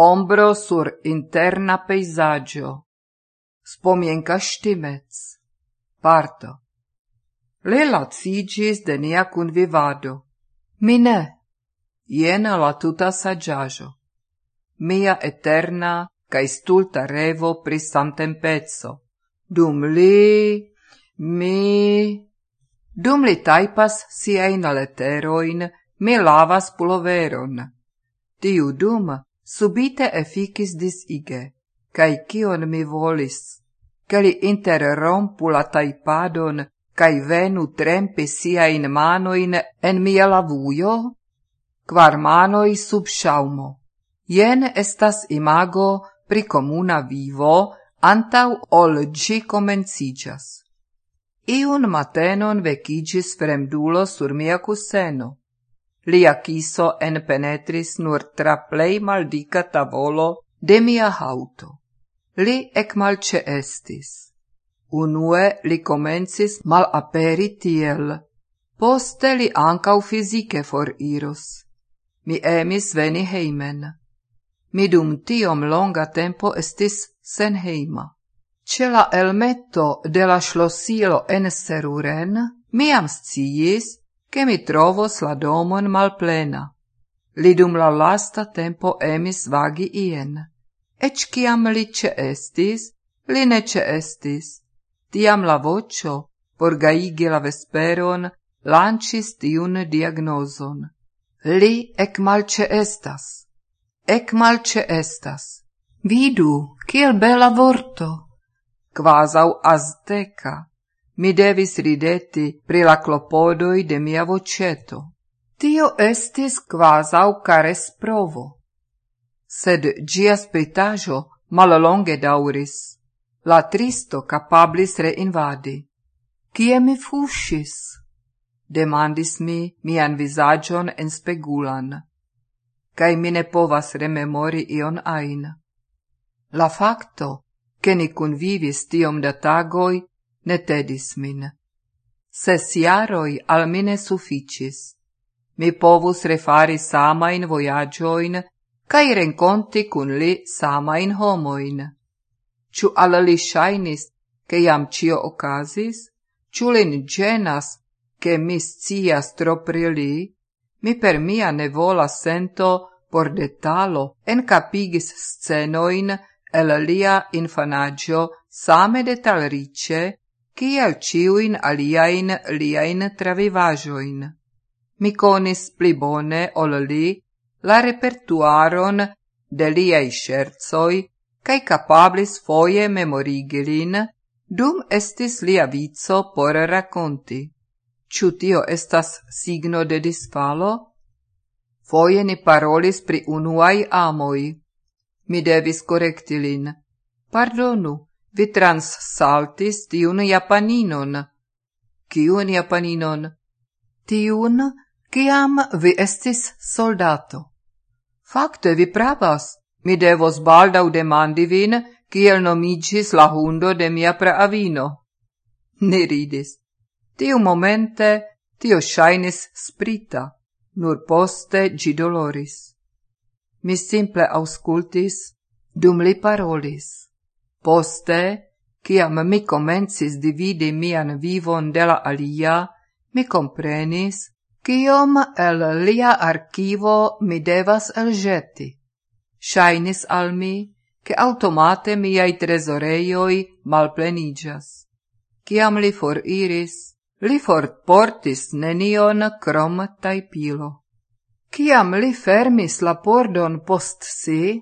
ombro sur interna peisaggio. Spomienka Štimec. Parto. Li lacigis de nia kunvivado. Mi ne. Iena la tuta saggiaggio. Mia eterna kaj stulta revo pri samtempezzo. Dum li, mi... Dum li taipas siein leterojn, mi lavas puloveron. Tiu dum subite efficis dis ige, cae cion mi volis, che li interrompu la taipadon, cae venu trempi sia in manoin en mia lavuio? Quar manoi sub shaumo. Ien estas imago pri comuna vivo antau ol gi comencijas. Iun matenon vecigis fremdulo sur mia cuseno lia kiso enpenetris nur tra plei maldica tavolo de mia hauto. Li ekmalĉe estis. Unue li comencis mal aperi tiel, poste li ancau fisike for iros. Mi emis veni heimen. Mi dum tiom longa tempo estis senhejma. Ce la elmetto de la schlossilo en Seruren, miam sciis, che mi trovos la domon malplena. Lidum la lasta tempo emis vagi ien. Ec ciam li ce estis, li ne ce estis. Tiam la vocio, por gaigi la vesperon, lancis tiun diagnoson. Li ec malce estas. Ec malce estas. Vidu, kiel bela vorto. Quasau azteca mi devis rideti pri la clopodoi de mia voceto. Tio estis quasau cares provo. Sed gia spritajo malolonge dauris. La tristo capablis reinvadi. Cie mi fuscis? Demandis mi mian visagion en spegulan. Cai mi ne povas rememori ion ain. La facto, che ni convivis tiom da tagoi, ne tedis min. Ses iaroi al mine suficis. Mi povus refari samain voyagioin, cae renconti cun li samain homoin. Ciu al li shainis, ke iam cio ocasis, ciu lin genas, ke mi scias tro li? Mi per mia nevola sento por detalo en capigis scenoin el lia infanagio same detalrice kiel ciuin aliain liain travivajoin. Mi conis pli bone ol li la repertuaron de liei scherzoi, cae capablis foie memorigilin, dum estis lia vizo por raconti. Ciu tio estas signo de disfalo? Foie ni parolis pri unuai amoi. Mi devis correctilin. Pardonu, vi transsaltis tiun japaninon. Kiun japaninon? Tiun, kiam vi estis soldato. Fakte vi pravas, mi devos baldau demandi vin, kiel nomigis la hundo de mia praavino. Ne ridis. Tiu momente tio shainis sprita, nur poste gi doloris. Mi simple auscultis, dum li parolis. Poste, ciam mi comencis dividi mian vivon de la alia, mi comprenis, ciom el lia archivo mi devas elgeti. Shainis al mi, che automate miai tresoreioi malplenigas. Ciam li for iris, li forportis nenion crom taipilo. Ciam li fermis la pordon post si,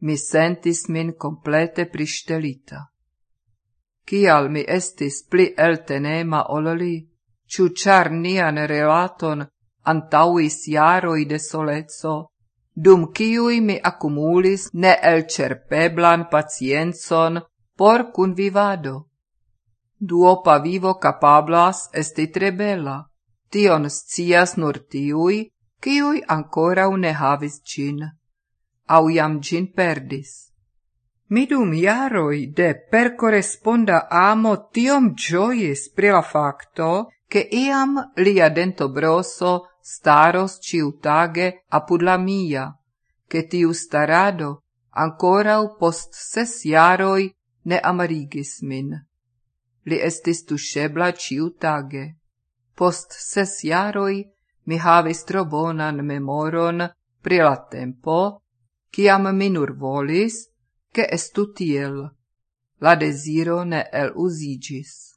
mi sentis min complete pristelita. Kial mi estis pli eltenema ol ciu char nian relaton antauis jaroi de solezzo, dum ciui mi accumulis neelcerpeblan pacienzon por convivado. Duopa vivo capablas esti tre bela, tion scias nur tiui, ciui ancora ne havis cin au iam gin perdis. Midum iaroi de per corresponda amo tiom gioies pri la facto che iam lia dento broso staros ciutage apud la mia, che tiu starado ancorau post ses iaroi ne amarigis min. Li estis tushebla ciutage. Post ses iaroi mi havis tro bonan memoron pri la tempo, ciam mi nur volis, che estu tiel, la desiro ne el usigis.